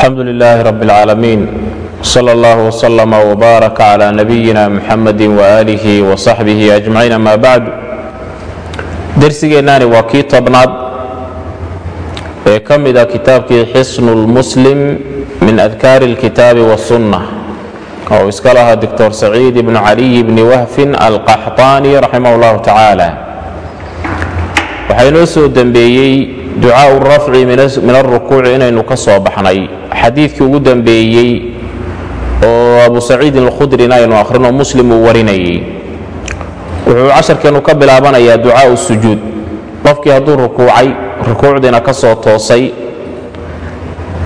alxamdu lilaahi rab اlcaalamiin sala allah wslama wbaarak cla nabiyina muxamadi waaalihi wasaxbihi ajmaciin ama bacd dersigeennaani waa kii tobnaad ee ka mida kitaabkii xisnu lmuslim min adkaari اlkitaabi wاsunna oo iska lahaa doctor saciid ibnu caliy bni wahfin alqaxطaani raximah اllahu tacaala waxaa inoo soo dembeeyey ducaau rafci min alrukuuci inaynu ka soo baxnay. Xadiidkii ugu dembeeyey oo abu saciidin alkhudrina aynu akhrino muslim uu warinayey. Wuxuu casharkeennu ka bilaabanayaa ducaau sujuud. Qofkii hadduu rukuucay rukuucdiina ka soo toosay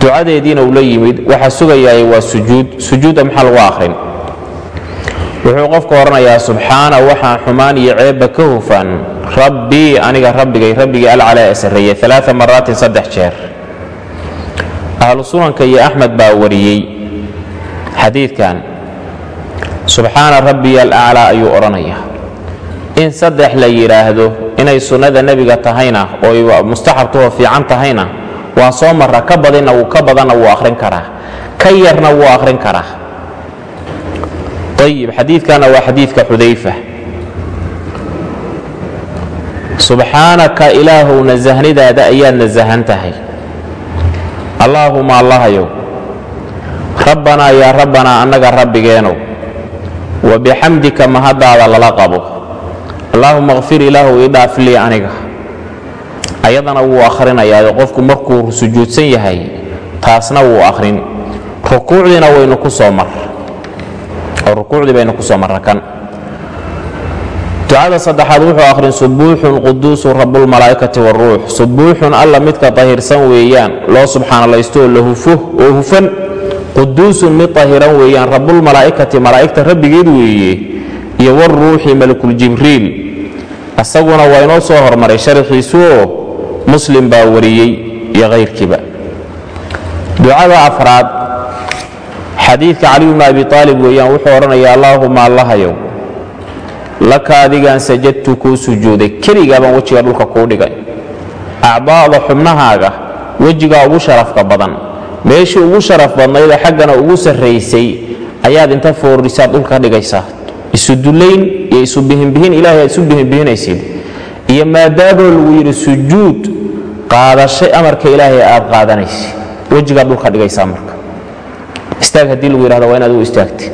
ducadeediina uu la yimid waxaa sugayaay waa sujuud. Sujuudda maxaa lagu akhrin wuxuu qofka odhanayaa subxaana waxaan xumaan iyo ceebba ka hufan. Rabbii aniga rabbigay rabbigii alcalaa ee sarreeye alaa maraatin saddex jeer. Ahlu sunanka iyo axmed baa wariyey xadiidkan. Subxaana rabbiya alaclaa ayuu odhanaya in saddex la yidhaahdo inay sunnada nebiga tahayna oo mustaxabtuho fiican tahayna waa soo marra ka badinna ka badanna wuu akhrin karaa. Ka yarna wuu akhrin karaa ayib xadiidkanna waa xadiidka xudayfa subxaanaka ilaahow nasahnidaada ayaad nasahan tahay allaahuma allahayow rabbanaa yaa rabbanaa annaga rabbigeenow wa bixamdika mahaddaada lala qabo allaahuma kfir ilaahow ii dhaaf lii aniga ayadana wuu akhrinayaa qofku markuu sujuudsan yahay taasna wuu akhrin rukuucdiina waynu ku soo mar oo rukuucdii baynu ku soo marra kan ducada saddexaad wuxuu akhrin subuuxun quduusu rabbulmalaa'ikati waruux subuuxun alla midka tahirsan weeyaan loo subxaanalaystooo la oo hufan. Quduusun mid tahiran weeyaan rabbulmalaa'ikati malaa'igta rabbigeed weeye iyo waruuxi malakuljibriil asaguna waa inoo soo hormaray sharaxiisuoo muslim baa wariyey iyo kayrkiiba. Ducada afraad xadiidka cali bni abi aalib weeyaan wuxuu odhanaya allaahuma allahayow laka adigaan sajadtu kuu sujuuday keligaabaan wejiga dhulka kuu dhigay. Acdaada xubnahaaga wejigaa ugu sharafka badan meeshii ugu sharaf badnayda xaggana ugu sarraysay ayaad inta foorrisaad dhulka dhigaysaa. Isu dullayn iyo isu bihinbihin ilahay aad isu bihinbihinaysid iyo maadaadoo lagu yidhi sujuud qaadashay amarka ilaahay aad qaadanaysid wejigaad dhulka dhigaysaa marka istaag haddii lagu yidhahdo waa inaad u istaagtid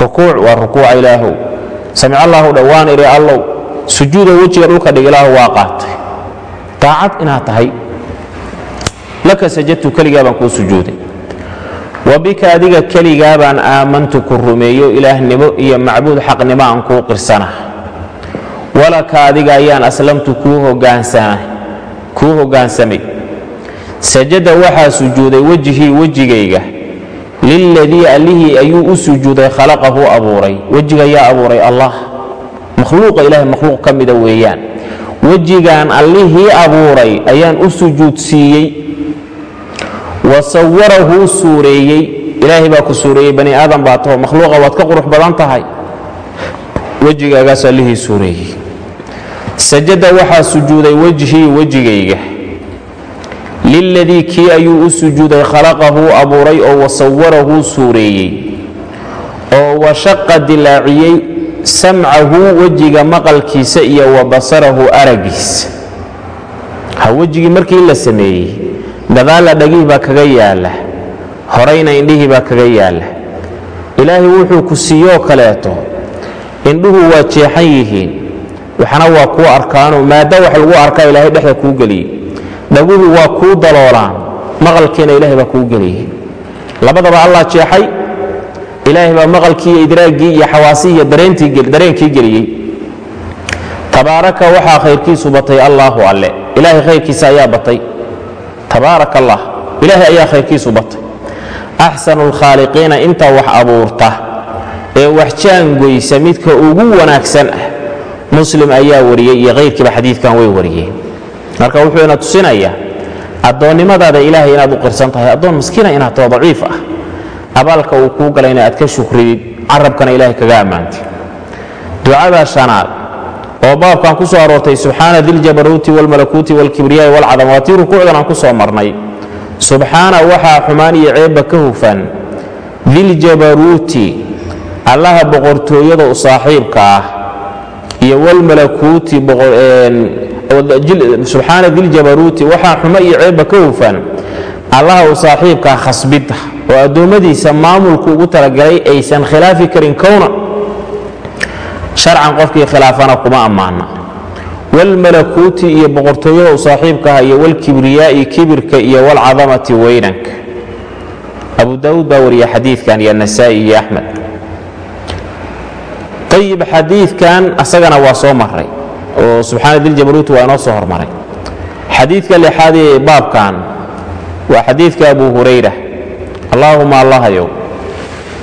rukuuc waa rukuuca ilaahow samic allahu dhowaan idhi allow. Sujuuda wejiga dhulka dhig ilaahu waa qaatay. Daacad inaad tahay. Laka sajadtu keligaa baan kuu sujuuday. Wa adiga keligaa baan aamantu ku rumeeyo ilaahnimo iyo macbuud xaqnimo aan kuu qirsana walaka adiga ayaan aslamtu kuu hoggaansamay sajada waxaa sujuuday wejhii wejigayga liladii allihii ayuu u sujuuday khalaqahu abuuray wejiga abuuray allah makhluuqa ilahay makhluuq ka mida weeyaan wejigaan allihii abuuray ayaan u sujuud siiyey wa sawarahu suureeyey ilaahay baa ku suureeyey bani aadam baa taho makhluuqa waad ka qurux badan tahay wejigaagaas allihii suureeyey sajada waxaa sujuuday wejhii wejigayga liladii kii ayuu u sujuuday khalaqahu abuuray oo wasawarahu suureeyey oo washaqa dilaaciyey samcahu wejiga maqalkiisa iyo wa basarahu aragiisa ha wejigii markii la sameeyey gadaalla dhagihii baa kaga yaalla horayna indhihii baa kaga yaalla ilaahay wuxuu ku siiyoo kaleeto indhuhu waa jeexan yihiin waxna waa kuu arkaano maadda wax lagu arkaa ilaahay dhexda kuu geliyey dhaguhu waa kuu daloolaan. Maqalkiina ilaahay baa kuu geliyey labadaba allah jeexay. Ilaahay baa maqalkii iyo idraaggii iyo xawaasii iyo dareenkii geliyey tabaaraka waxaa khayrkiisu batay allaahu alle. Ilaahay khayrkiisa ayaa batay. Tabaarak allah ilaahay ayaa khayrkiisu batay. Axsanu lkhaaliqiina inta wax abuurta ee wax jaangoysa midka ugu wanaagsan ah muslim ayaa wariyey iyo kayrkiiba xadiidkan way wariyeen marka wuxuuna tusinaya addoonnimadaada ilaahay inaad u qirsan tahay addoon maskiina inaad taho daciif ah. Abaalka uu kuu galay ina aad ka shukridid carabkana ilaahay kaga ammaantay ducada shanaad oo baabkan ku soo aroortay subxaana diljabaruuti walmalakuuti walkibriyaai walcadamaati rukuucdan aan ku soo marnay. Subxaana waxaa xumaan iyo ceebba ka hufan. Diljabaruuti allaha boqortooyada u saaxiibka ah iyo walmalakuuti subxaana diljabaruuti waxaa xumo iyo ceebba ka hufan. Allaha u saaxiibkaa khasbidda oo addoommadiisa maamulku ugu talagalay aysan khilaafi karin kowna. Sharcan qofkii khilaafana kuma ammaana walmalakuuti iyo boqortooyada u saaxiibkaha iyo walkibriyaa'i kibirka iyo walcadamati weynanka abu daawuud baa wariya xadiidkan iyo nasaa'i iyo axmed ayib xadiidkan asagana waa soo maray oo subxaana diljabaruuti waa inoo soo hormaray. Xadiidka lixaad ee baabkan waa xadiidka abu hurayra. Allaahuma allahayow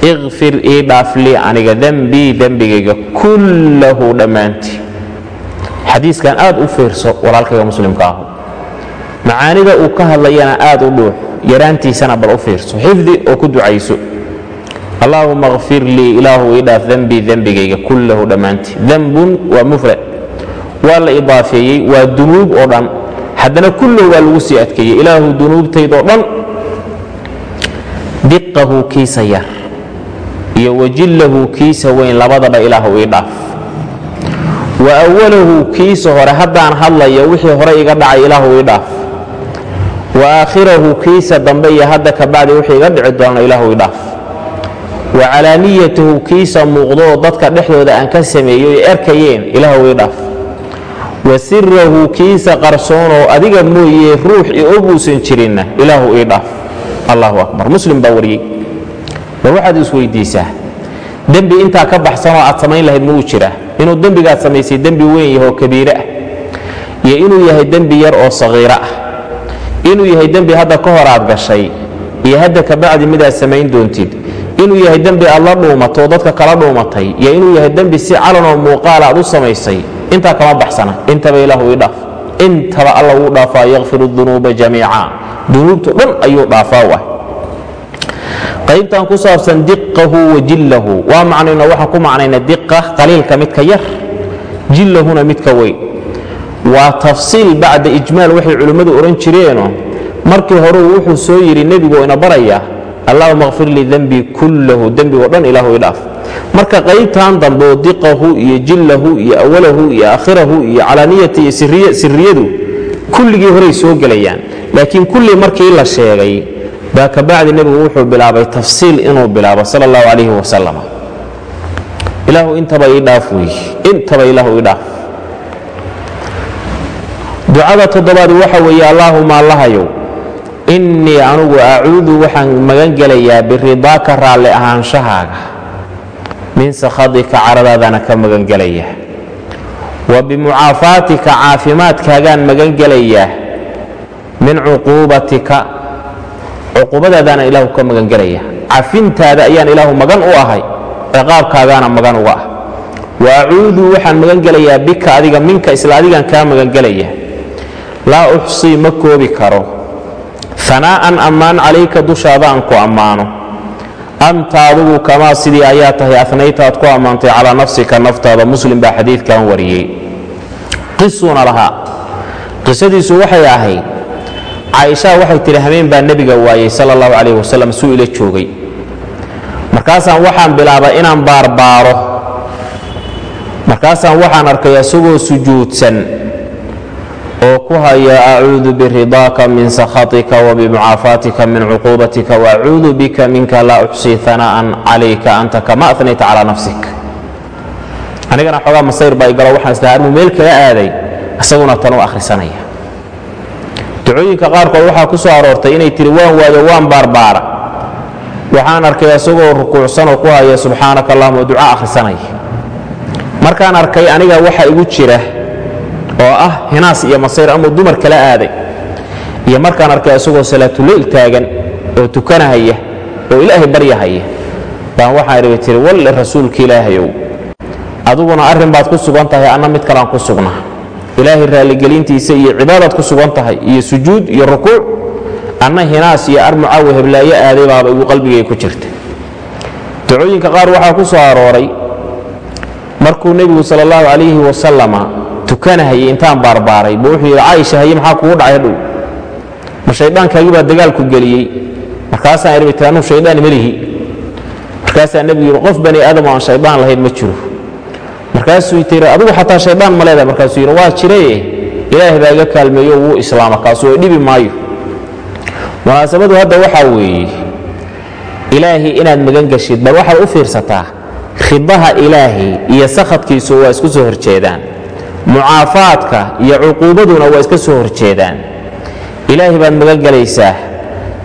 ikfir ii dhaaf lii aniga dembii dembigayga kullahu dhammaantii xadiiskan aad u fiirso walaalkayga muslimka ahu. Macaanida uu ka hadlayana aad u dhuux yaraantiisana bal u fiirso. Xifdi oo ku ducayso. Allaahuma kfir lii ilaahu ii dhaaf dembii dembigayga kullahu dhammaantii dembun waa mufrad waa la idaafeeyey waa dunuub oo dhan. Haddana kullahu waa lagu sii adkeeyey. Ilaahu dunuubtaydoo dhan diqahu kiisa yar iyo wajillahu kiisa weyn labadaba ilaahu ii dhaaf. Wa awalahu kiisa hore haddaan hadlayo wixii hore iga dhacay ilaahu ii dhaaf. Wa aakhirahu kiisa dambe iyo hadda ka bacdi wixii iga dhici doona ilaahu ii dhaaf. Wa calaaniyatahu kiisa muuqdo oo dadka dhexdooda aan ka sameeyo ay arkayeen ilaahu ii dhaaf wa sirahu kiisa qarsoonoo adiga mooye ruux i oguusan jirinna ilaahu ii dhaaf. Allahu akbar. Muslim baa wariyey. War waxaad isweydiisaa dembi intaa ka baxsanoo aad samayn lahayd ma uu jiraa inuu dembigaad samaysay dembi weyn yahoo kabiire ah. Iyo inuu yahay dembi yar oo sagiiro ah. Inuu yahay dembi hadda ka hor aad gashay iyo hadda kabacdi midaad samayn doontid. Inuu yahay dembi aad la dhuumato oo dadka kala dhuumatay. Iyo inuu yahay dembi si calanoo muuqaala aad u samaysay intaa kama baxsana intaba ilaahu ii dhaaf. Intaba alla wuu dhaafaa yakfiru dunuuba jamiica. Dunuubto dhan ayuu dhaafaa wa qaybtan ku saabsan diqahu wa jillahu. Waa macnayno waxaan ku macnayna diqa qaliilka midka yar jillahuna midka weyn. Waa tafsiil bacda ijmaal waxay culimmadu odhan jireeno. Markii horeu wuxuu soo yidhi nebigu ina baraya allahuma kfir lii dembii kullahu dembigoo dhan ilaahu i dhaaf. Marka qaybtan dambe diqahu iyo jillahu iyo awalahu iyo aakhirahu iyo calaaniyata iyo siriyadu kulligii horay soo gelayaan. Laakiin kulli markii la sheegay baa kabacdi nebigu wuxuu bilaabay tafsiil inuu bilaabo sal allahu calayhi wasalam ilaahu intaba ii dhaaf wey intaba ilaahu ii dhaaf. Ducada toddobaad waxa weeye allaahuma allahayow innii anugu acuudu waxaan magan gelayaa biridaaka raalli ahaanshahaaga min sakhadika caradaadana ka magan gelaya. Wa bimucaafaatika caafimaadkaagaan magan gelayaa min cuquubatika cuquubadaadaana ilaahu ka magan gelaya. Cafintaada ayaan ilaahu magan u ahay ciqaabkaagaana magan uga ah. Wa acuudu waxaan magan gelayaa bika adiga minka isla adigaan kaa magan gelaya. Laa uxsii ma koobi karo hanaa'an ammaan calayka dushaada aan ku ammaano. Anta adugu kamaa sidii ayaa tahay anayta aad ku ammaantay calaa nafsika naftaada muslim baa xadiidkan wariyey. Qisuuna lahaa. Qisadiisu waxay ahayd caaishaa waxay tidhi hameen baa nebiga waayey sala allahu calayh wasalam suu joogay. Markaasaan waxaan bilaabay inaan baarbaaro. Markaasaan waxaan arkay isagoo sujuudsan ku haya acuudu biridaaka min sakhatika wabimucaafaatika min cuquubatika waacuudu bika minka laa uxsii hana'an calayka anta kama anayta calaa nafsik. Anigana xoogaa masayr baa igalo waxaan isdaha armuu meel kala aaday isaguna tan u akhrisanaya. Ducooyinka qaarkood waxaa ku soo aroortay inay tihi waan waayo waan baarbaara. Waxaan arkay isagoo rukuucsan oo ku haya subxaanaka allahuma duca akhrisanaya markaan arkay aniga waxa igu jira oo ah hinaas iyo masayr amuu dumar kala aaday. Iyo markaan arkay isagoo salaatuleyl taagan oo tukanahaya oo ilaahay baryahaya baan waxaan idhi tiri walle rasuulka ilaahayow adiguna arrin baad ku sugan tahay anna mid kalaan ku sugnaa ilaahay raalligelintiisa iyo cibaadaad ku sugan tahay iyo sujuud iyo rukuuc anna hinaas iyo armucaawe heblaayo aaday baaba igu qalbigay ku jirta ducooyinka qaar waxaa ku soo arooray markuu nebigu sal allahu calayhi wasalama tukanahayay intaan baarbaaray. Buu wuxuu yidhi caaisha haye maxaa kugu dhacay hadhow? Ma shayddaankaagii baa dagaalku geliyey. Markaasaan irbi tiri anuu shaydaan melihi markaasaa nebigu yidhi qof bani aadam aan shaydaan lahayn ma jiro. Markaasuu tiri adigu xataa shaydaan ma leedahay. Markaasuu yidhi waa jiraye ilaahay baa iga kaalmeeyo wuu islaama kaasuu ay dhibi maayo. Munaasabadu hadda waxaa weeye ilaahay inaad magan geshid bal waxaad u fiirsataa ridaha ilaahay iyo sakhadkiisu waa isku soo horjeedaan mucaafaadka iyo cuquubaduna waa iska soo horjeedaan. Ilaahay baad magan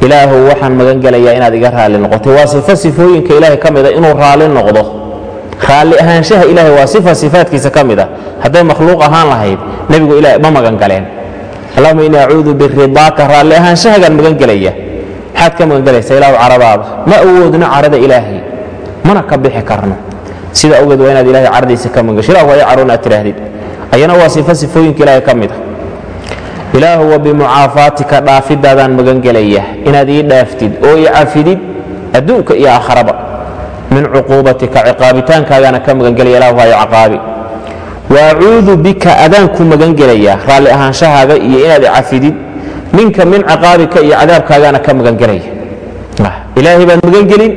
ilaahu waxaan magan inaad iga raalli noqotay. Waa sifo sifooyinka ilaahay ka mida inuu raalli noqdo. Raalli ahaanshaha ilaahay waa sifa sifaadkiisa ka mida. Hadday makhluuq ahaan lahayd nebigu ilaah ma magan allahuma innii acuudu biridaaka raalli ahaanshahagaan magan maxaad ka magan ilaahu caradaada? Ma awoodno carada ilaahay? Mana ka bixi karno. Sida awgeed waa inaad ilahay caradiisa ka magan gasho. Ilahu waa aad tidhaahdid ayana waa sifo sifooyinka ilaahay ka mida ilaahu wa bimucaafaatika dhaafidaadaan magan gelaya inaad ii dhaaftid oo ii cafidid adduunka iyo aakharaba min cuquubatika ciqaabitaankaagaana ka magangelaya ilahu waa i caqaabi. Wa acuudu bika adaanku magan gelaya raalli ahaanshahaaga iyo inaad i cafidid minka min ciqaabika iyo cadaabkaagaana ka magan gelaya ilaahay baad magan gelin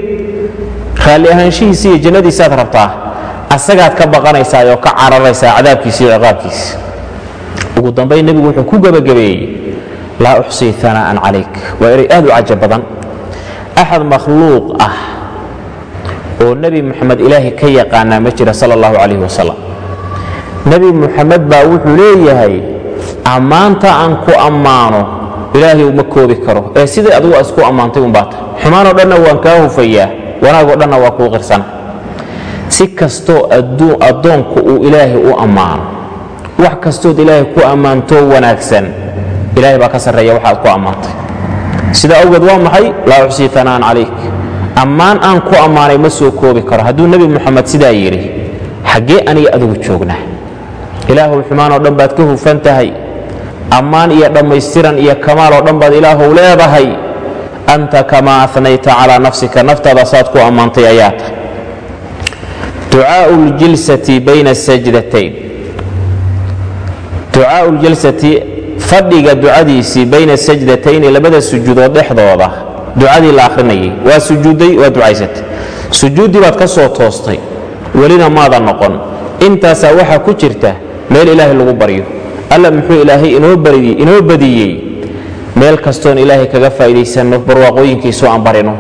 raalli ahaanshihiisa iyo jannadiisaad rabtaa asagaad ka baqanaysaa oo ka cararaysaa cadaabkiisa iyo ciqaabkiisa. Ugu dambayn nebigu wuxuu ku gebagabeeyey laa uxsii ana'an calayk. Waa eray aad u cajab badan. Axad makhluuq ah oo nebi moxamed ilaahay ka yaqaanaa ma jira sala allahu calayh wasalam nebi moxamed baa wuxuu leeyahay ammaanta aan ku ammaano ilaahay uma koobi karo. Ee sidai adigu isku ammaantay unbaata xumaanoo dhanna waan kaa hufayaa wanaagoo dhanna waa kuu qirsana si kastoo addoonku uu ilaahay u ammaano. Wax kastood ilaahay ku ammaantoo wanaagsan. Ilahay baa ka sarreeya waxaad ku ammaantay. Sida awgeed waa maxay? Laa uxsii ana'an calayk. Ammaan aan ku ammaanay ma soo koobi karo. Hadduu nebi moxamed sidaa yidhi xaggee aniga adigu joognaa. Ilaahuw xumaanoo dhan baad ka hufan tahay. Ammaan iyo dhammaystiran iyo kamaal oo dhan baad ilaahuw leedahay. Anta kamaa anayta calaa nafsika. Naftaada saad ku ammaantay ayaa ta ducaau ljilsati bayna sajdatayn ducaau ljalsati fadhiga ducadiisii bayna sajdatayni labada sujuudood dhexdooda ducadii la akhrinayay waa sujuudday waa ducaysatay. Sujuuddii baad ka soo toostay welina maada noqon. Intaasaa waxaa ku jirta meel ilaahay lagu baryo alla muxuu ilaahay inoo badiyey? Meel kastoon ilaahay kaga faa'iidaysanno barwaaqooyinkiisu aan barino.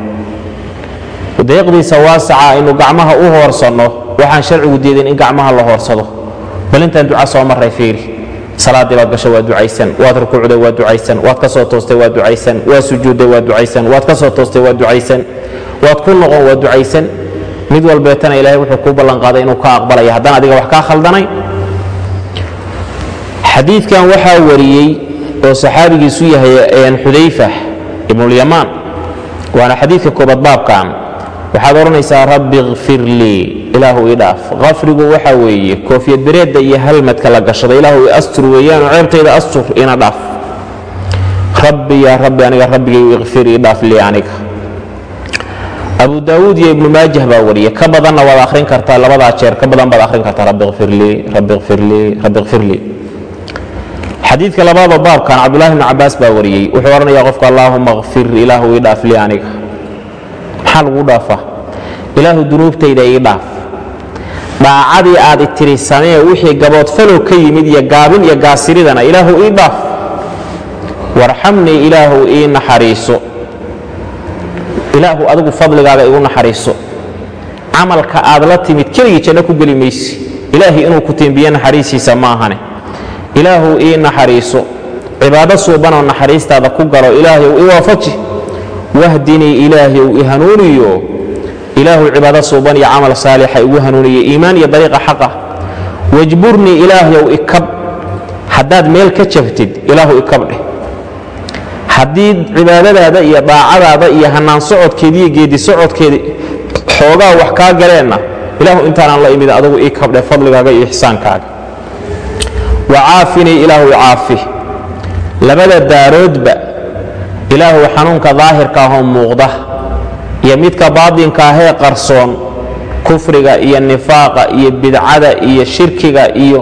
Deeqdiisa waasaca aynu gacmaha u hoorsanno waxaan sharcigu diidin in gacmaha la hoorsado. Bal intaan duca soo marray fiiri. Salaaddii baad gasho waa ducaysan. Waad rukuucday waa ducaysan. Waad ka soo toostay waa ducaysan. Waa sujuudday waa ducaysan. Waad ka toostay waa ducaysan. Waad ku noqon waa ducaysan. Mid walbeetana ilaahay wuxuu kuu ballanqaaday inuu ka aqbalaya. Haddaan adiga wax kaa khaldanay? Xadiidkan waxaa wariyey oo saxaabigiisu yahay xudayfa ibnulyamaan waana xadiidka koobaad baabkan. Waxaad odhanaysaa rabbi kfir lii ilaahu ii dhaaf. Waxa weeye koofiyad bereedda iyo halmadka la gashada ilaahu astur weeyaanoo ceebtayda astur ina dhaaf. Rabbi yaa rabbi aniga rabbigay ikfir ii dhaaf aniga. Abu daawuud iyo ibnu maajah baa wariye ka badanna waad akhrin kartaa labadaa jeer ka badan baad akhrin kartaa rabbi kfir lii rabbi kfir lii rabbi kfir lii. Xadiidka labaadoo baabkan cabdullahi bnu cabaas baa wariyey wuxuu odhanayaa qofka allaahuma kfir ilaahu ii dhaaf aniga. Maxaa lagu dhaafaa? Ilaahu dunuubtayda ii dhaaf dhaacadii aad itiri samee wixii gaboodfalow ka yimid iyo gaabin iyo gaasiridana ilaahu ii dhaaf warxamnii ilaahu ii naxariiso. Ilaahu adigu fadligaaga igu naxariiso. Camalka aad la timid keligii janno ku geli maysi. Ilaahay inuu ku tiimbiyo naxariisiisa ma ahane. Ilaahu ii naxariiso. Cibaado suubanoo naxariistaada ku galo ilaahayow i waafaji. Wahdinii ilaahayow i hanuuniyo ilaahu cibaado suuban iyo camal saalixa igu hanuuniyo iimaan iyo dariiqa xaqa wajburnii ilaahayow ikab. Haddaad meel ka jabtid ilaahu ikabdheh haddii cibaadadaada iyo daacadaada iyo hanaan socodkeedi iyo geedi socodkeedi xoogaa wax kaa galeenna ilaahu intaanaan la imid adugu ii kabdhe fadligaaga iyo ixsaankaaga. Wacaafinii ilaahu caafi. Labada daaroodba ilaahu xanuunka daahirka ahoo muuqda iyo midka baadinka ahee qarsoon kufriga iyo nifaaqa iyo bidcada iyo shirkiga iyo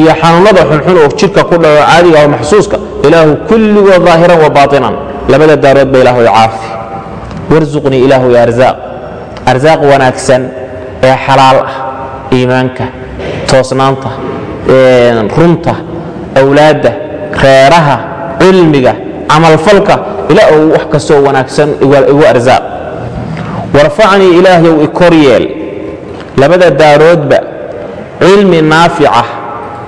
iyo xanuunada xunxun oo jidhka ku dhaco caadiga oo maxsuuska ilaahu kulligood daahiran wa baatinan. Labada daarood ilaahu caafi. Warsuqnii ilaahu arsaaq arsaaq wanaagsan ee xalaal ah iimaanka toosnaanta runta awlaadda reeraha cilmiga camalfalka ilaa uu wax kastoo wanaagsan igu arsaaq warfacnii ilaahyow ikor yeel. Labada daaroodba cilmi naafica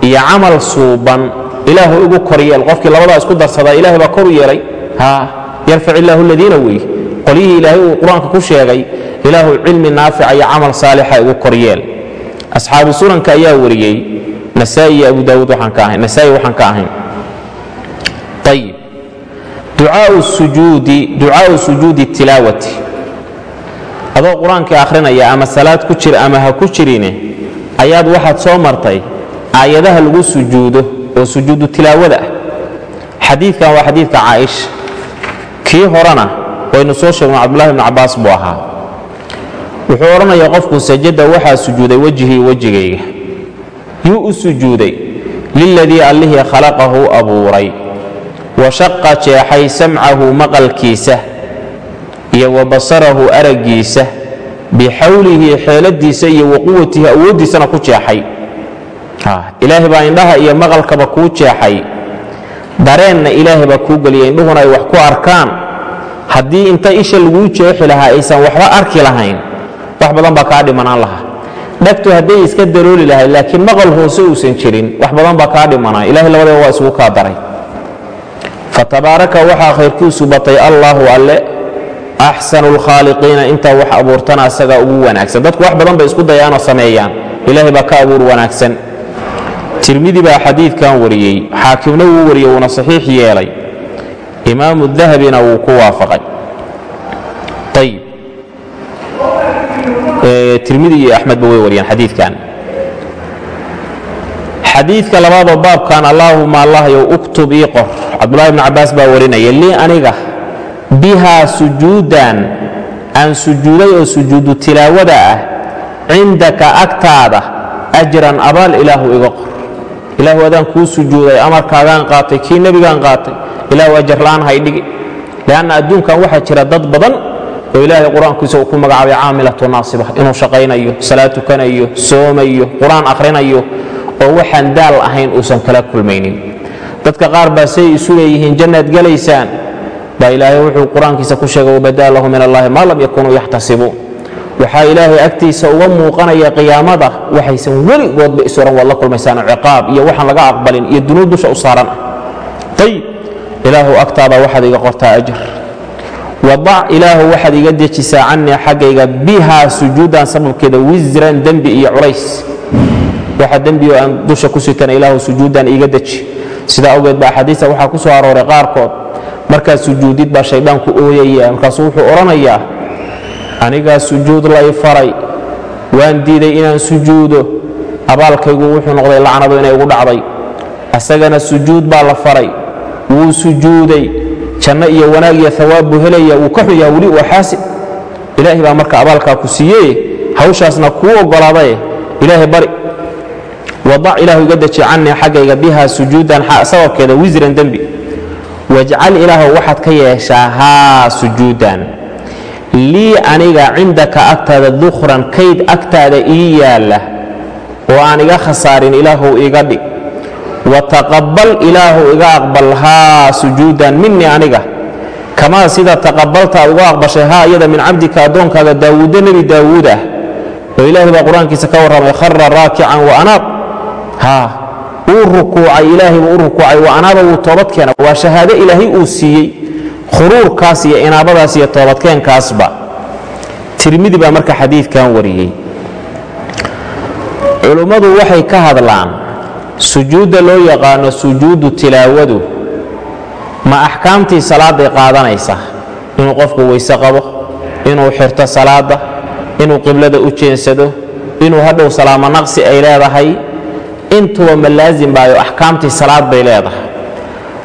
iyo camal suuban ilaahu igu kor yeel. Qofkii labadaa isku darsadaa ilahay baa koru yeelay. Yarfac illaahu aladiina wey. Qolyihii ilaahay uu qur'aanka ku sheegay ilaahu cilmi naafica iyo camal saalixa igu kor yeel. Asxaabu sunanka ayaa wariyey. Nasaai iyo abu daawuud waxaan ka ahayn nasaai waxaan ka ahayn ayib ducaau sujuudi tilaawati adoo qur'aankii akhrinaya ama salaad ku jir ama ha ku jirine ayaad waxaad soo martay aayadaha lagu sujuudo oo sujuudu tilaawada ah. Xadiidkan waa xadiidka caaisha kii horena waynu soo sheegno cabdullahi bnu cabbaas buu ahaa. Wuxuu odhanaya qofku sajada waxaa sujuuday wejhii wejigayga yuu u sujuuday liladii allihii khalaqahu abuuray wa shaqa jeexay samcahu maqalkiisa iyo wa basarahu araggiisa bixawlihi xeeladiisa iyo wa quwatihi awooddiisana ku jeexay. Ilaahay baa indhaha iyo maqalkaba kuu jeexay. Dareenna ilaahay baa kuu geliyay indhuhuna ay wax ku arkaan. Haddii inta isha laguu jeexi lahaa aysan waxba arki lahayn wax badan baa kaa dhimanaan lahaa. Dhegtu hadday iska darooli lahay laakiin maqal hoose uusan jirin wax badan baa kaa dhimanaa ilahay labadaba waa isugu kaa daray. Fatabaaraka waxaa khayrkiisu batay allaahu alle axsanu lkhaaliqiina intaa wax abuurtana asagaa ugu wanaagsan dadku wax badan bay isku dayaanoo sameeyaan ilaahay baa ka abuur wanaagsan tirmidi baa xadiidkan wariyey xaakimna wuu wariyey wuuna saxiix yeelay imaamu dahabina wuu ku waafaqay ayib tirmidi iyo axmedba way wariyeen xadiidkan xadiidka labaadoo baabkan allaahuma allahyow uktub ii qor cabdullahi bni cabbaas baa warinaya lii aniga bihaa sujuudan aan sujuuday oo sujuudu tilaawada ah cindaka agtaada ajran abaal ilaahu iga qor. Ilaahu adaan kuu sujuuday amarkaagaan qaatay kii nebigaan qaatay ilaahu ajarla'aan haydhigi leanna adduunkan waxaa jira dad badan oo ilaahay qur'aankiisa uu ku magacaabay caamilatu naasiba inuu shaqaynayo salaad tukanayo soomayo qur'aan akhrinayo oo waxaan daal ahayn uusan kala kulmaynin. Dadka qaar baa say isu leeyihiin jannaad gelaysaan baa ilaahay wuxuu qur'aankiisa ku sheegay wabadaa lahu min allahi maa lam yakunuu yaxtasibuun waxaa ilaahay agtiisa uga muuqanaya qiyaamada waxaysan weligoodba isuran waad la kulmaysaano ciqaab iyo waxaan laga aqbalin iyo dunuub dusha u saaran. Ayib ilaahu agtaada waxaad iga qortaa ajar wadac ilaahu waxaad iga dejisaa canii xaggayga bihaa sujuudan sababkeeda wisran dembi iyo culays. Waxa dembioo aan dusha ku sitana ilaahu sujuudan iiga deji. Sidaa awgeed ba axaadiista waxaa ku soo arooray qaarkood markaad sujuudid baa shayddaanku ooyaya markaasuu wuxuu odhanayaa anigaa sujuud lay faray waan diiday inaan sujuudo. Abaalkaygu wuxuu noqday lacnadu inay ugu dhacday. Asagana sujuud baa la faray wuu sujuuday janno iyo wanaag iyo hawaab buu helaya wuu ka xun weli waa xaasid. Ilaahay baa marka abaalkaa ku siiyee hawshaasna kuu oggolaadaye ilaahay bari wadac ilaahu iga deji canii xaggayga bihaa sujuudan sababkeeda wisran dembi wajcal ilaahu waxaad ka yeeshaa haa sujuudan. Lii aniga cindaka agtaada dukhran kayd agtaada ii yaalla oo aan iga khasaarin ilaahu iga dhig wataqabal ilaahu iga aqbal haa sujuudan minii aniga. Kamaa sida taqabalta uga aqbashay haa iyada min cabdika addoonkaaga daawuudda nebi daawuud ah oo ilaahay baa qur'aankiisa ka warramay khara raakican wa anaab haa wuu rukuucay ilaahay buu u rukuucay wa anaaba wuu toobad keena waa shahaado ilaahay uu siiyey khuruurkaas iyo inaabadaas iyo toobadkeenkaasba. Tirmidi baa marka xadiidkan wariyey. Culummadu waxay ka hadlaan sujuudda loo yaqaano sujuudu tilaawadu ma axkaamtii salaaday qaadanaysa? Inuu qofku weyse qabo? Inuu xirto salaadda? Inuu qiblada u jeensado? Inuu hadhow salaamo naqsi ay leedahay intuba ma laasim baayo axkaamtii salaad bay leedahay.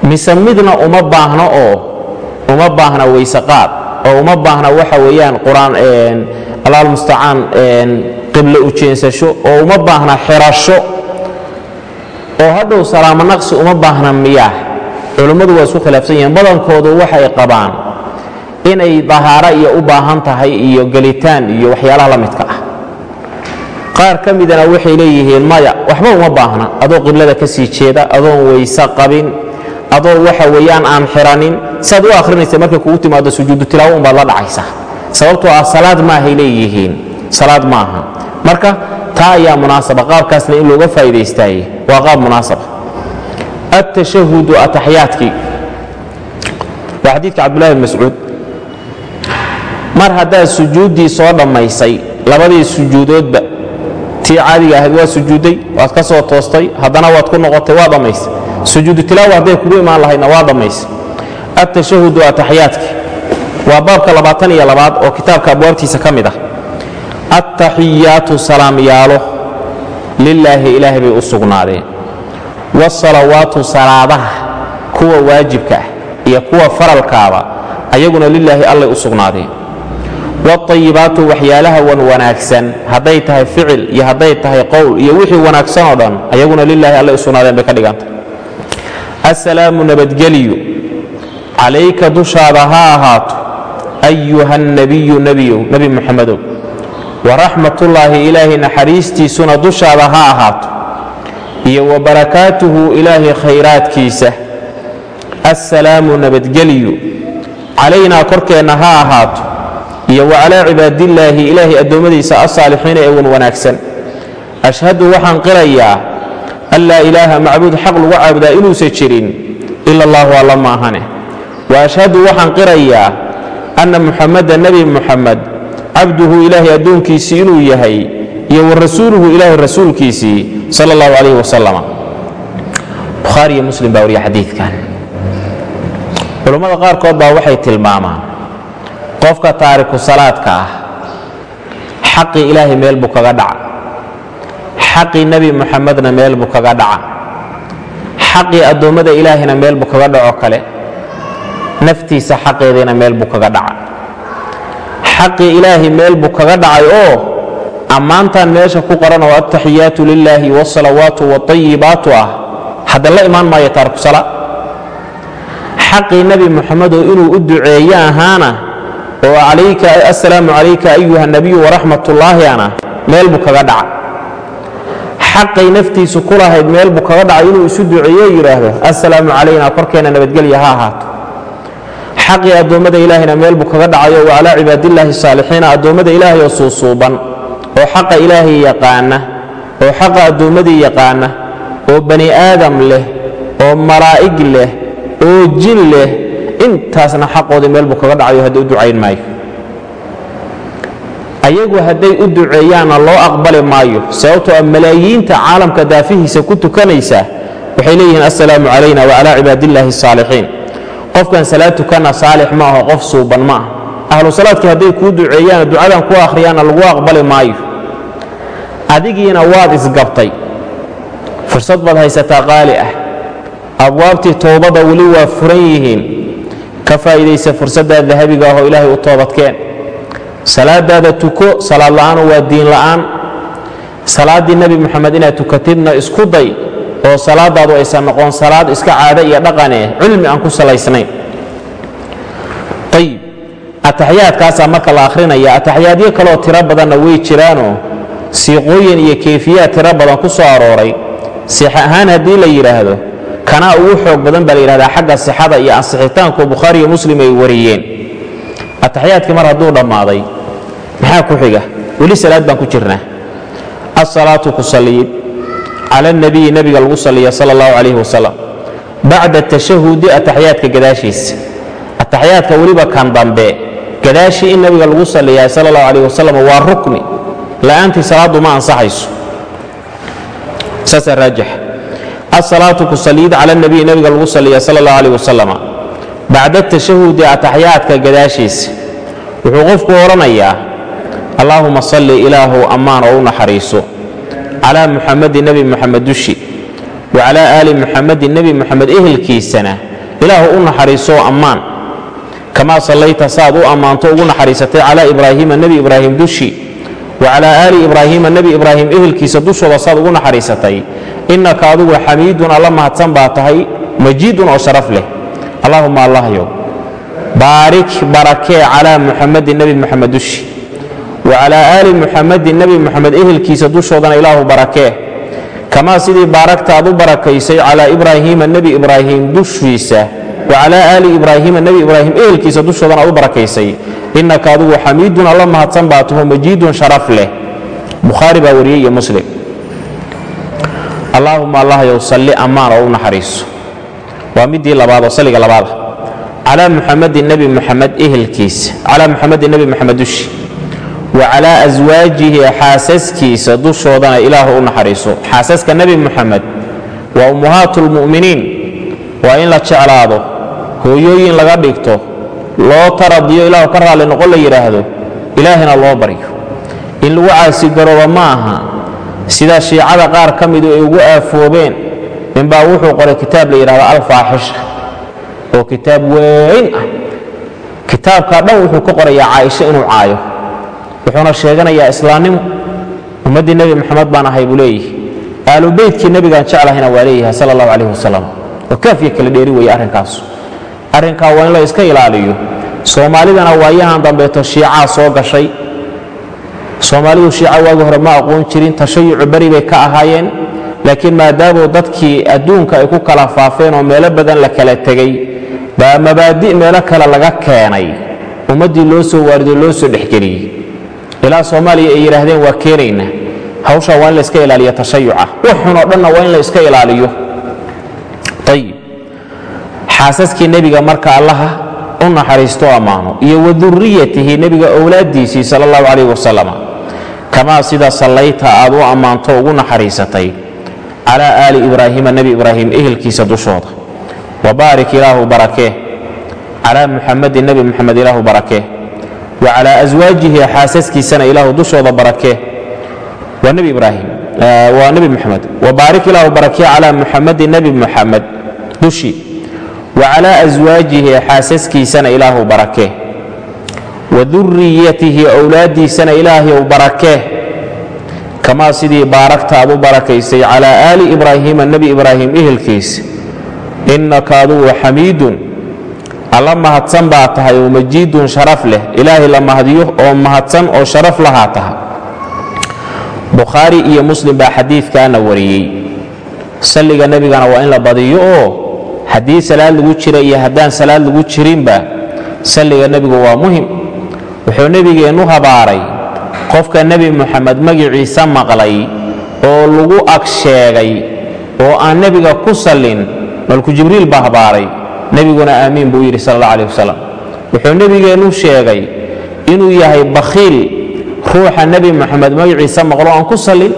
Mise midna uma baahno oo uma baahna weyse qaad oo uma baahna waxa weeyaan qur'aan allaal mustacaan qiblo u jeensasho oo uma baahna xirasho. Oo hadhow salaamo naqsi uma baahna miyaa culummadu waa isku khilaafsan yihiin badankoodu waxay qabaan inay dahaaro iyo u baahan tahay iyo gelitaan iyo waxyaalaha la midka ah qaar ka midana waxay leeyihiin maya waxba uma baahna. Adoo qiblada ka sii jeeda adoon weyse qabin adoo waxa weeyaan aan xiranin siaad u akhrinaysa markay kugu timaado sujuudu tilaawo umbaad la dhacaysa. Sababtoo ah salaad maahay leeyihiin. Salaad maaha. Marka taa ayaa munaasaba. Qaabkaasna in looga faa'idaystaaye waa qaab munaasaba. Atashahudu ataxyaadkii waa xadiidka cabdullahi bn mascuud. Mar haddaad sujuuddii soo dhammaysay labadii sujuudoodba tii caadiga ahayd waa sujuudday waad ka soo toostay haddana waad ku noqotay waa dhammaysay sujuudu tilaawa hadday kugu imaan lahaydna waa dhammaysay atashahudu ataxyaadkii waa baabka labaatan iyo labaad oo kitaabka abwaabtiisa ka mid ah. Attaxiyaatu salaamyaalo lilaahi ilaahay bay u sugnaadeen. Wasalawaatu salaadaha kuwa waajibka ah iyo kuwa faralkaaba ayaguna lilaahi allay u sugnaadeen waطayibaatu waxyaalaha wan wanaagsan hadday tahay ficil iyo hadday tahay qowl iyo wixii wanaagsan oo dhan ayaguna lilaahi allay u sugnaadeen bay ka dhiganta assalaamu nabadgelyu calayka dushaada ha ahaato ayuha nabiyu nebiyow nebi muxamedow waraxmatullaahi ilaahay naxariistiisuna dushaada ha ahaato iyo wa barakaatuhu ilaahay khayraadkiisa assalaamu nabadgelyu calaynaa korkeenna ha ahaato iyo wa calaa cibaadillaahi ilaahay addoommadiisa asaalixiina ee wan wanaagsan. Ashhadu waxaan qirayaa an laa ilaaha macbuud xaq lagu caabudaa inuusan jirin ila allaahu alla maahane. Wa ashhadu waxaan qirayaa anna muxamada nebi muxamed cabduhu ilaahay addoonkiisii inuu yahay iyo wa rasuuluhu ilaahay rasuulkiisii sala allahu calayhi wasalam bukhaari iyo muslim baa wariya xadiidkan. Culammada qaarkood baa waxay tilmaamaan qofka taariku salaadka ah xaqii ilaahay meel buu kaga dhaca. Xaqii nebi muxamedna meel buu kaga dhaca. Xaqii addoommada ilaahayna meel buu kaga dhaco kale naftiisa xaqeediina meel buu kaga dhaca. Xaqii ilaahay meel buu kaga dhacay oo ammaantan meesha ku qoran oo altaxiyaatu lilaahi wsalawaatu waطayibaatu ah hadda la imaan maayo taariku xaqii nebi muxamedoo inuu u duceeye ahaana oo assalaamu calayka ayuha nabiyu waraxmatullaahi ana meel buu kaga dhaca. Xaqay naftiisu ku lahayd meel buu kaga dhacay inuu isu duceeyo yidhaahdo assalaamu calayna korkeenna nabadgelya ha ahaato. Xaqii addoommada ilaahayna meel buu kaga dhacayo wa calaa cibaadillaahi saalixiina addoommada ilaahay oo suusuuban oo xaqa ilaahay yaqaana oo xaqa addoommadii yaqaana oo bani aadam leh oo malaa'ig leh oo jin leh intaasna xaqoodii meel buu kaga dhacayo hadda u ducayn maayo. Ayagu hadday u duceeyaanna loo aqbali maayo sababtoo a malaayiinta caalamka daafihiisa ku tukanaysa waxay leeyihiin assalaamu calayna wa calaa cibaadillaahi asaalixiin qofkan salaad tukana saalix ma aho qof suuban ma ah ahlu hadday kuu duceeyaanoo ducadan ku akhriyaanna lagu aqbali maayo. Adigiina waad isgabtay. Fursad baad haysataa qaali ah. Abwaabtii towbada weli waa furan yihiin ka faa'iidaysa fursaddaa dahabiga ahoo ilaahay u toobadkeen. Salaadaada tuko salaad la'aanu waa diin la'aan. Salaaddii nebi moxamed inaad tukatidna isku day oo salaadaadu aysan noqon salaad iska caado iyo dhaqane cilmi aan ku salaysnayn. Ayib ataxiyaadkaasaa marka la akhrinaya ataxiyaadyo kaleoo tiro badanna way jiraanoo siiqooyin iyo keyfiyaad tiro badan ku soo arooray. Six ahaan haddii la yidhaahdo kanaa ugu xoog badan baa la yidhahdaa xagga sixada iyo ansixitaanku bukhaari iyo muslim ay wariyeen. Ataxiyaadkii mar hadduu dhammaaday maxaa ku xiga? Weli salaad baan ku jirnaa. Asalaatu ku salliyid cala alnabiyi nebiga lagu salliya sala allahu calayhi wasalam bacda tashahudi ataxiyaadka gadaashiisa ataxiyaadka weliba kan dambe gadaashii in nebiga lagu salliyaa sala allahu calayh wasalam waa rukni. La'aantii salaaddu ma ansaxayso. Saasaa raajix asalaatu ku salliyid cala alnabiyi nebiga lagu salliya sala allahu calayh wasalam bacda tashahudi ataxiyaadka gadaashiisa wuxuu qofku odhanayaa allaahuma salli ilaahu ammaan oo u naxariiso calaa muxamadi nebi muxamed dushi wa calaa aali muxamadi nebi muxamed ehelkiisana ilaahu u naxariisoo ammaan. Kamaa sallayta saaad u ammaanto ugu naxariisatay calaa ibraahiima nebi ibraahim dushi wacalaa aali ibraahiima nebi ibraahim ehelkiisa dushooda saad ugu naxariisatay. Innaka adugu xamiidun alla mahadsan baa tahay majiidun oo sharaf leh. Allaahuma allahyow baarik barakee calaa muxamadin nebi muxamed dushi. Wacalaa aali muxamadin nebi muxamed ehelkiisa dushoodana ilaahu barakee kamaa sidii baaragta aad u barakaysay calaa ibraahiima nebi ibraahim dushiisa wacalaa aali ibraahiima nebi ibraahim ehelkiisa dushoodana aad u barakaysay innaka adugu xamiidun alla mahadsan baa taho majiidun sharaf leh. Bukhaari baa wariyey iyo muslim. Allaahuma allahyow salli ammaan oo u naxariiso. Waa midii labaad oo salliga labaada calaa muxamadin nebi muxamed ehelkiisa. Calaa muxamadin nebi muxamed dushi. Wa calaa aswaajihi xaasaskiisa dushoodana ilaahu u naxariiso. Xaasaska nebi muxamed waa ummahaatu lmu'miniin waa in la jeclaado. Hooyooyin laga dhigto loo taradiyo ilaahu ka raalli noqon la yidhaahdo ilaahina loo baryo in lagu caasigarooba ma aha. Sida shiicada qaar ka midu ay ugu aafoobeen ninbaa wuxuu qoray kitaab la yidhahdo alfaaxisha oo kitaab weyn ah. Kitaabkaa dhan wuxuu ka qorayaa caaisho inuu caayo wuxuuna sheeganayaa islaamnimo. Ummaddii nebi moxamed baan ahay buu leeyihi aalu beytkii nebigaan jeclahayna waa leeyahay sala allahu calayh wasalam oo kaafiya kala dheeri weeye arrinkaasu arrinkaa waa in la iska ilaaliyo. Soomaalidana waayahan dambeeto shiicaa soo gashay. Soomaalidu shiica waagi hore ma aqoon jirin tashayucu beri bay ka ahaayeen laakiin maadaamuu dadkii adduunka ay ku kala faafeen oo meelo badan la kala tegey baa mabaadi' meelo kale laga keenay. Ummaddii loo soo waarido loo soo dhexgeliyey ilaa soomaaliya ay yidhaahdeen waa keenayna. Hawshaa waa in la iska ilaaliyo tashayuca. Waxunoo dhanna waa in la iska ilaaliyo xaasaskii nebiga marka allaha u naxariisto ammaano iyo wa duriyatihi nebiga owlaaddiisii sala allahu calayh wasalam kamaa sida sallayta aad u ammaanto ugu naxariisatay. Calaa aali ibraahiima nebi ibraahim ehelkiisa dushooda. Wabaarik ilaahu barakee calaa muxamadin nebi muxamed ilaahu barakee wa calaa aswaajihi xaasaskiisana ilaahu dushooda barakee waa nebi ibraahim waa nebi muxamed wabaarik ilaahu barakee calaa muxamadin nebi muxamed dushi wa calaa aswaajihi xaasaskiisana ilaahu barakee wa duriyatihi owlaaddiisana ilaahyow barakee kamaa sidii baaragta aad u barakaysay calaa aali ibraahiima nebi ibraahim ehelkiisa innaka adugu xamiidun. Alla mahadsan baa tahay oo majiidun sharaf leh. Ilaahay la mahadiyo oo mahadsan oo sharaf lahaa taha. Bukhaari iyo muslim baa xadiidkaana wariyey. Salliga nebigana waa in la badiyo oo haddii salaad lagu jira iyo haddaan salaad lagu jirinba salliga nebigu waa muhiim. Wuxuu nebigeennu habaaray qofka nebi moxamed magiciisa maqlay oo lagu ag sheegay oo aan nebiga ku sallin malku jibriil baa habaaray. Nebiguna aamiin buu yidhi sal alla alih wasalam wuxuu nebigeennu sheegay inuu yahay bakhiil ruuxa nebi moxamed magiciisa maqlo aan ku sallin.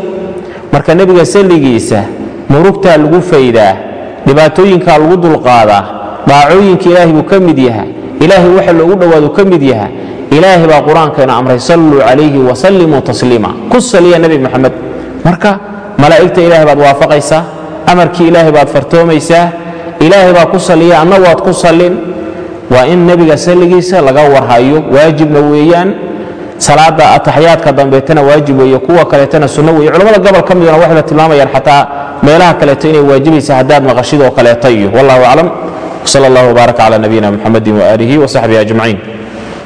Marka nebiga salligiisa murugtaa lagu faydaa dhibaatooyinkaa lagu dulqaadaa daacooyinka ilaahay buu ka mid yaha ilaahay waxa loogu dhowaadu ka mid yaha ilaahay baa qur'aankeena amray salluu calayhi wasallimuu tasliima. Ku saliya nebi moxamed marka malaa'igta ilaahay baad waafaqaysaa amarkii ilaahay baad fartoomaysaa ilaahay baa ku saliya anna waad ku sallin. Waa in nebiga salligiisa laga warhayo waajibna weeyaan. Salaada ataxyaadka dambeetana waajib weeye kuwa kaleetana sunno weeye culamada gobol ka miduna waxayba tilmaamayaan xataa meelaha kaleeto inay waajibaysa haddaad maqashid oo kaleeto iyo. Wallahu aclam wsala allah wbaaraka cala nabiyina muxamedin waaalihi wasaxbihi ajmaciin